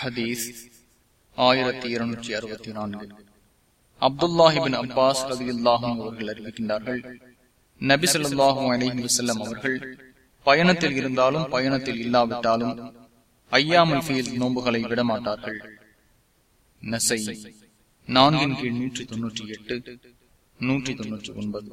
ஹதீஸ் ஆயிரத்தி இருநூற்றி அறுபத்தி நான்கு. அப்துல்லாஹிபின் அப்பாஸ் ரதியுல்லாஹும் அவர்கள் அறிவிக்கின்றார்கள் நபி சொல்லாஹும் அலிஹி வசல்லம் அவர்கள் பயணத்தில் இருந்தாலும் பயணத்தில் இல்லாவிட்டாலும் ஐயாமல் ஃபீல் நோன்புகளை விடமாட்டார்கள். நசை நான்கின் கீழ் நூற்றி தொன்னூற்றி எட்டு நூற்றி தொன்னூற்றி ஒன்பது.